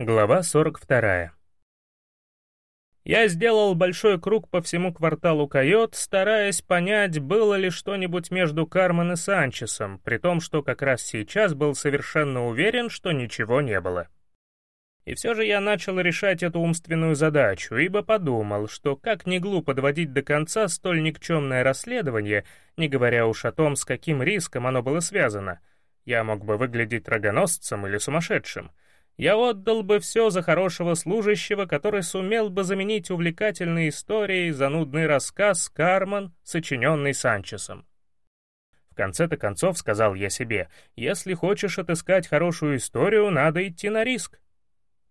Глава 42. Я сделал большой круг по всему кварталу Койот, стараясь понять, было ли что-нибудь между Кармен и Санчесом, при том, что как раз сейчас был совершенно уверен, что ничего не было. И все же я начал решать эту умственную задачу, ибо подумал, что как не глупо доводить до конца столь никчемное расследование, не говоря уж о том, с каким риском оно было связано. Я мог бы выглядеть рогоносцем или сумасшедшим — я отдал бы все за хорошего служащего, который сумел бы заменить увлекательные истории занудный рассказ «Карман», сочиненный Санчесом. В конце-то концов сказал я себе, если хочешь отыскать хорошую историю, надо идти на риск.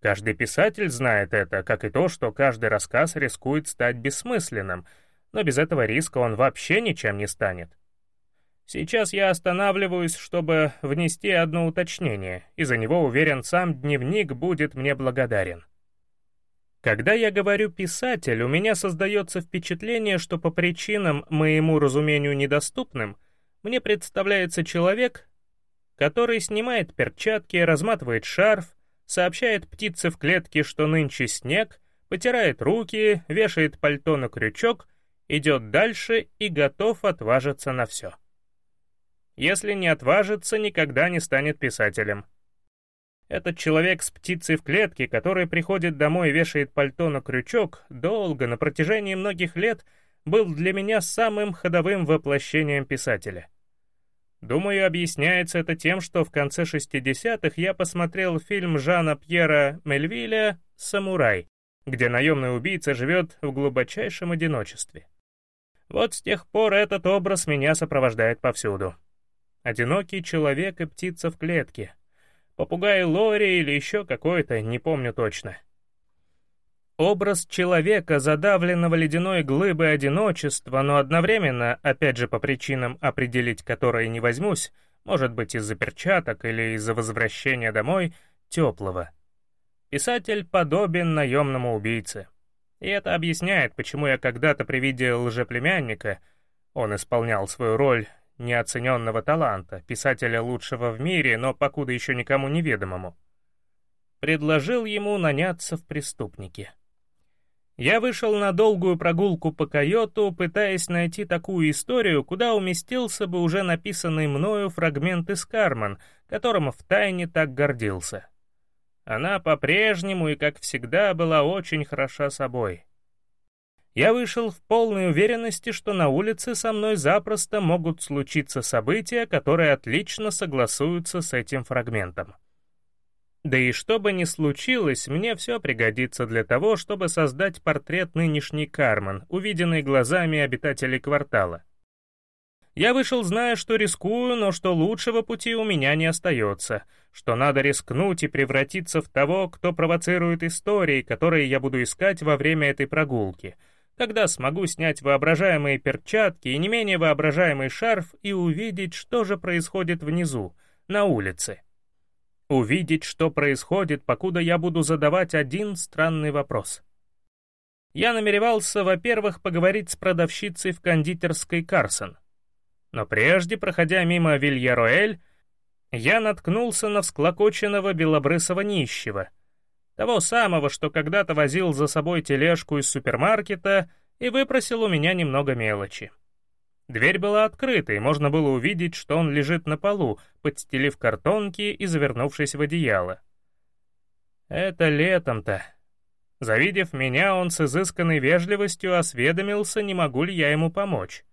Каждый писатель знает это, как и то, что каждый рассказ рискует стать бессмысленным, но без этого риска он вообще ничем не станет. Сейчас я останавливаюсь, чтобы внести одно уточнение, и за него, уверен, сам дневник будет мне благодарен. Когда я говорю «писатель», у меня создается впечатление, что по причинам, моему разумению недоступным, мне представляется человек, который снимает перчатки, разматывает шарф, сообщает птице в клетке, что нынче снег, потирает руки, вешает пальто на крючок, идет дальше и готов отважиться на все. Если не отважится, никогда не станет писателем. Этот человек с птицей в клетке, который приходит домой и вешает пальто на крючок, долго, на протяжении многих лет, был для меня самым ходовым воплощением писателя. Думаю, объясняется это тем, что в конце 60-х я посмотрел фильм Жана Пьера Мельвиля «Самурай», где наемный убийца живет в глубочайшем одиночестве. Вот с тех пор этот образ меня сопровождает повсюду. Одинокий человек и птица в клетке. Попугай Лори или еще какой-то, не помню точно. Образ человека, задавленного ледяной глыбой одиночества, но одновременно, опять же по причинам, определить которые не возьмусь, может быть из-за перчаток или из-за возвращения домой, теплого. Писатель подобен наемному убийце. И это объясняет, почему я когда-то при виде лжеплемянника, он исполнял свою роль неоцененного таланта, писателя лучшего в мире, но покуда еще никому неведомому. Предложил ему наняться в преступники. Я вышел на долгую прогулку по койоту, пытаясь найти такую историю, куда уместился бы уже написанный мною фрагмент из Карман, которым втайне так гордился. Она по-прежнему и, как всегда, была очень хороша собой. Я вышел в полной уверенности, что на улице со мной запросто могут случиться события, которые отлично согласуются с этим фрагментом. Да и что бы ни случилось, мне все пригодится для того, чтобы создать портрет нынешней Кармен, увиденный глазами обитателей квартала. Я вышел, зная, что рискую, но что лучшего пути у меня не остается, что надо рискнуть и превратиться в того, кто провоцирует истории, которые я буду искать во время этой прогулки — когда смогу снять воображаемые перчатки и не менее воображаемый шарф и увидеть, что же происходит внизу, на улице. Увидеть, что происходит, покуда я буду задавать один странный вопрос. Я намеревался, во-первых, поговорить с продавщицей в кондитерской Карсон. Но прежде, проходя мимо Вильяроэль, я наткнулся на всклокоченного белобрысого нищего — того самого, что когда-то возил за собой тележку из супермаркета и выпросил у меня немного мелочи. Дверь была открыта, и можно было увидеть, что он лежит на полу, подстелив картонки и завернувшись в одеяло. Это летом-то. Завидев меня, он с изысканной вежливостью осведомился, не могу ли я ему помочь.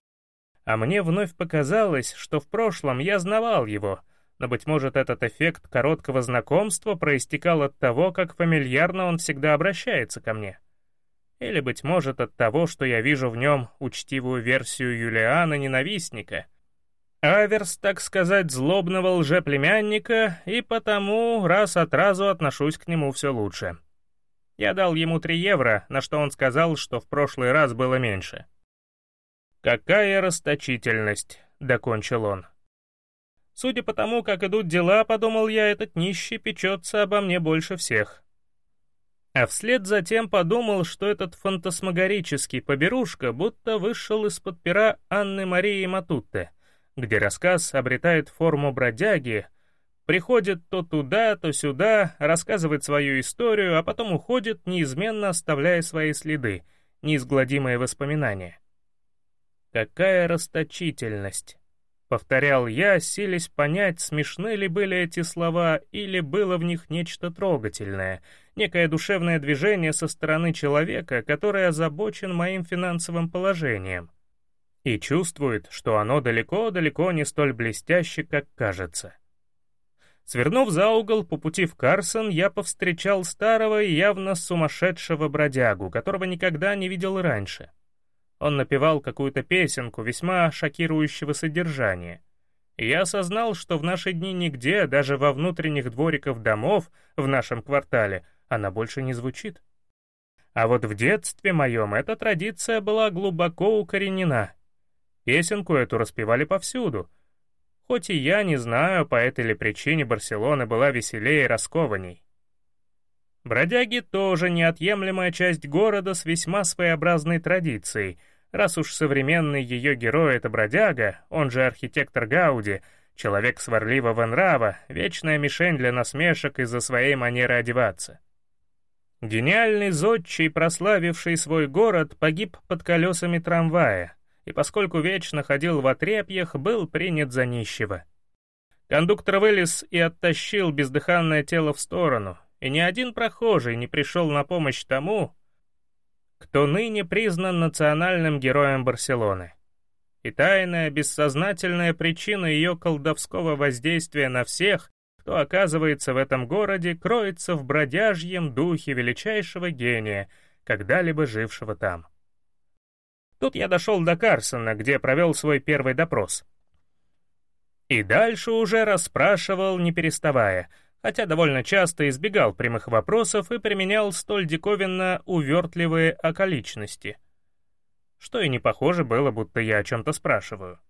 А мне вновь показалось, что в прошлом я знавал его — но, быть может, этот эффект короткого знакомства проистекал от того, как фамильярно он всегда обращается ко мне. Или, быть может, от того, что я вижу в нем учтивую версию Юлиана-ненавистника. Аверс, так сказать, злобного лжеплемянника, и потому раз от разу отношусь к нему все лучше. Я дал ему 3 евро, на что он сказал, что в прошлый раз было меньше. «Какая расточительность!» — докончил он. Судя по тому, как идут дела, подумал я, этот нищий печется обо мне больше всех. А вслед затем подумал, что этот фантасмагорический поберушка будто вышел из-под пера Анны Марии Матутте, где рассказ обретает форму бродяги, Приходит то туда, то сюда, рассказывает свою историю, а потом уходит, неизменно оставляя свои следы, неизгладимые воспоминания. Какая расточительность! Повторял я, силясь понять, смешны ли были эти слова или было в них нечто трогательное, некое душевное движение со стороны человека, который озабочен моим финансовым положением и чувствует, что оно далеко-далеко не столь блестяще, как кажется. Свернув за угол по пути в Карсон, я повстречал старого и явно сумасшедшего бродягу, которого никогда не видел раньше. Он напевал какую-то песенку весьма шокирующего содержания. Я осознал, что в наши дни нигде, даже во внутренних двориках домов в нашем квартале, она больше не звучит. А вот в детстве моем эта традиция была глубоко укоренена. Песенку эту распевали повсюду. Хоть и я не знаю, по этой ли причине Барселона была веселее раскованней. Бродяги тоже неотъемлемая часть города с весьма своеобразной традицией, раз уж современный ее герой — это бродяга, он же архитектор Гауди, человек сварливого нрава, вечная мишень для насмешек из-за своей манеры одеваться. Гениальный зодчий, прославивший свой город, погиб под колесами трамвая, и поскольку вечно ходил в отрепьях, был принят за нищего. Кондуктор вылез и оттащил бездыханное тело в сторону, и ни один прохожий не пришел на помощь тому, кто ныне признан национальным героем Барселоны. И тайная, бессознательная причина ее колдовского воздействия на всех, кто оказывается в этом городе, кроется в бродяжьем духе величайшего гения, когда-либо жившего там. Тут я дошел до Карсона, где провел свой первый допрос. И дальше уже расспрашивал, не переставая — хотя довольно часто избегал прямых вопросов и применял столь диковинно увертливые околичности. Что и не похоже было, будто я о чем-то спрашиваю.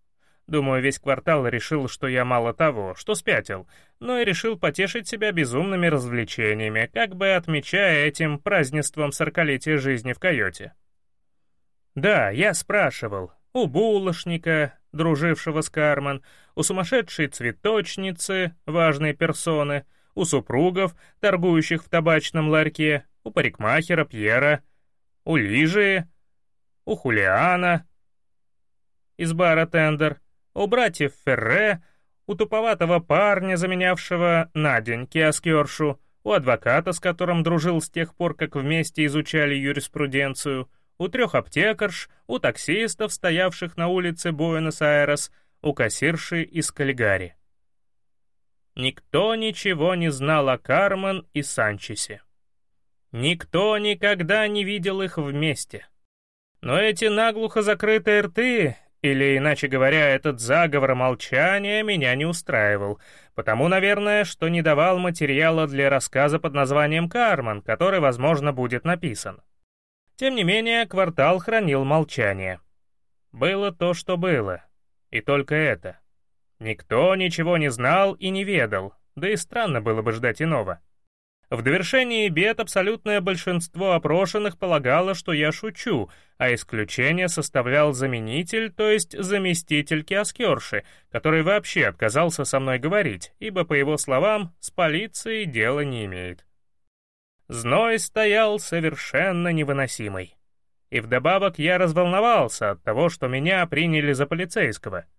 Думаю, весь квартал решил, что я мало того, что спятил, но и решил потешить себя безумными развлечениями, как бы отмечая этим празднеством сорокалетия жизни в койоте. Да, я спрашивал, у булочника, дружившего с Кармен, у сумасшедшей цветочницы, важной персоны, у супругов, торгующих в табачном ларьке, у парикмахера Пьера, у Лижи, у Хулиана из бара Тендер, у братьев Ферре, у туповатого парня, заменявшего на день киоскершу, у адвоката, с которым дружил с тех пор, как вместе изучали юриспруденцию, у трех аптекарш, у таксистов, стоявших на улице Буэнос-Айрес, у кассирши из Каллигари. Никто ничего не знал о Кармен и Санчесе. Никто никогда не видел их вместе. Но эти наглухо закрытые рты, или, иначе говоря, этот заговор молчания меня не устраивал, потому, наверное, что не давал материала для рассказа под названием «Кармен», который, возможно, будет написан. Тем не менее, квартал хранил молчание. Было то, что было, и только это — Никто ничего не знал и не ведал, да и странно было бы ждать иного. В довершении бед абсолютное большинство опрошенных полагало, что я шучу, а исключение составлял заменитель, то есть заместитель киоскерши, который вообще отказался со мной говорить, ибо, по его словам, с полицией дела не имеет. Зной стоял совершенно невыносимый. И вдобавок я разволновался от того, что меня приняли за полицейского —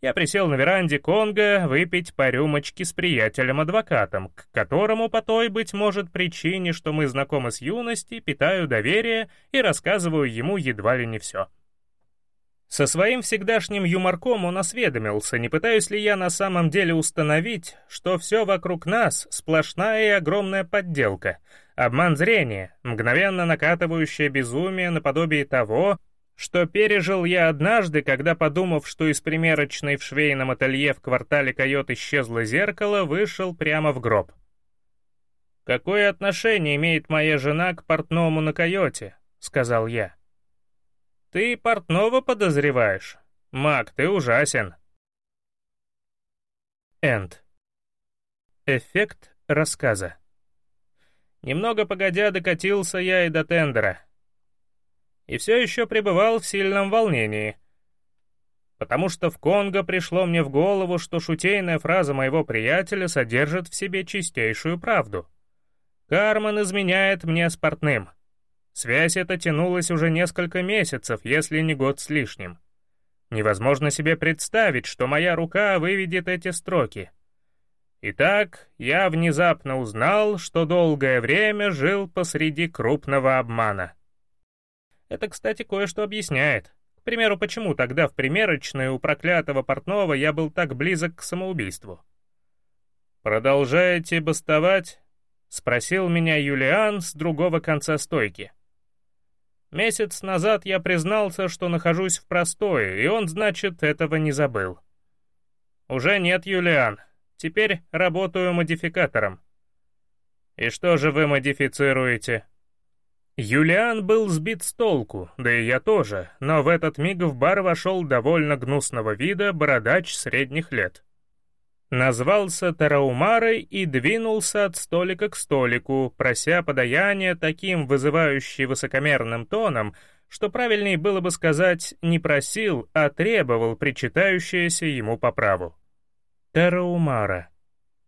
я присел на веранде Конго выпить по рюмочке с приятелем-адвокатом, к которому по той, быть может, причине, что мы знакомы с юности, питаю доверие и рассказываю ему едва ли не все. Со своим всегдашним юморком он осведомился, не пытаюсь ли я на самом деле установить, что все вокруг нас — сплошная и огромная подделка, обман зрения, мгновенно накатывающее безумие наподобие того, что пережил я однажды, когда, подумав, что из примерочной в швейном ателье в квартале Койот исчезло зеркало, вышел прямо в гроб. «Какое отношение имеет моя жена к портному на Койоте?» — сказал я. «Ты портного подозреваешь? Мак, ты ужасен». Энд. Эффект рассказа. Немного погодя докатился я и до тендера — и все еще пребывал в сильном волнении. потому что в Конго пришло мне в голову, что шутейная фраза моего приятеля содержит в себе чистейшую правду. Кармен изменяет мне с портным. Связь эта тянулась уже несколько месяцев, если не год с лишним. Невозможно себе представить, что моя рука выведет эти строки. Итак, я внезапно узнал, что долгое время жил посреди крупного обмана. Это, кстати, кое-что объясняет. К примеру, почему тогда в примерочной у проклятого портного я был так близок к самоубийству. «Продолжаете бастовать?» — спросил меня Юлиан с другого конца стойки. Месяц назад я признался, что нахожусь в простое, и он, значит, этого не забыл. Уже нет, Юлиан. Теперь работаю модификатором. И что же вы модифицируете? Юлиан был сбит с толку, да и я тоже, но в этот миг в бар вошел довольно гнусного вида бородач средних лет назвался Тараумарой и двинулся от столика к столику, прося подаяния таким вызывающе высокомерным тоном, что правильнее было бы сказать не просил, а требовал причитающееся ему по праву. Тараумара,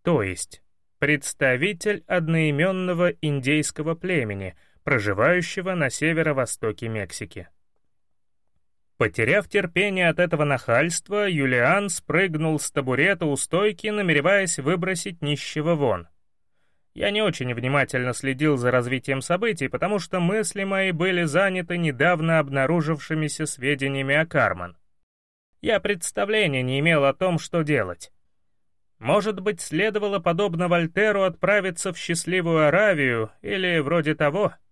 то есть представитель одноименного индейского племени, проживающего на северо-востоке Мексики. Потеряв терпение от этого нахальства, Юлиан спрыгнул с табурета у стойки, намереваясь выбросить нищего вон. Я не очень внимательно следил за развитием событий, потому что мысли мои были заняты недавно обнаружившимися сведениями о Карман. Я представления не имел о том, что делать. Может быть, следовало, подобно Вольтеру, отправиться в счастливую Аравию или вроде того —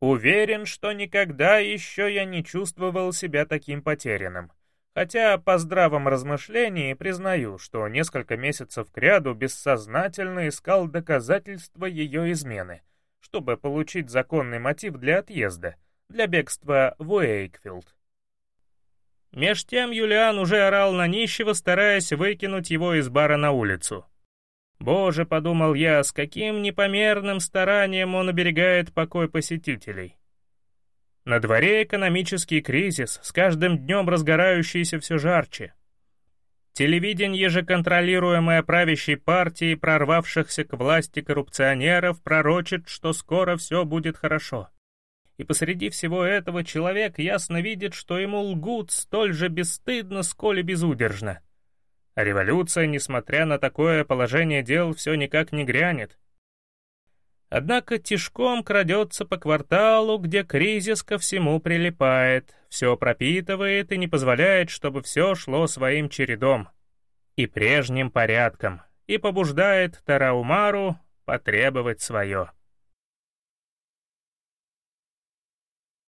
Уверен, что никогда еще я не чувствовал себя таким потерянным. Хотя по здравом размышлении признаю, что несколько месяцев кряду бессознательно искал доказательства ее измены, чтобы получить законный мотив для отъезда, для бегства в Уэйкфилд. Меж тем Юлиан уже орал на нищего, стараясь выкинуть его из бара на улицу. Боже, подумал я, с каким непомерным старанием он оберегает покой посетителей. На дворе экономический кризис, с каждым днем разгорающийся все жарче. Телевидение же, контролируемое правящей партией прорвавшихся к власти коррупционеров, пророчит, что скоро все будет хорошо. И посреди всего этого человек ясно видит, что ему лгут столь же бесстыдно, сколь и безудержно. А революция, несмотря на такое положение дел, все никак не грянет. Однако тишком крадется по кварталу, где кризис ко всему прилипает, все пропитывает и не позволяет, чтобы все шло своим чередом и прежним порядком, и побуждает Тараумару потребовать свое.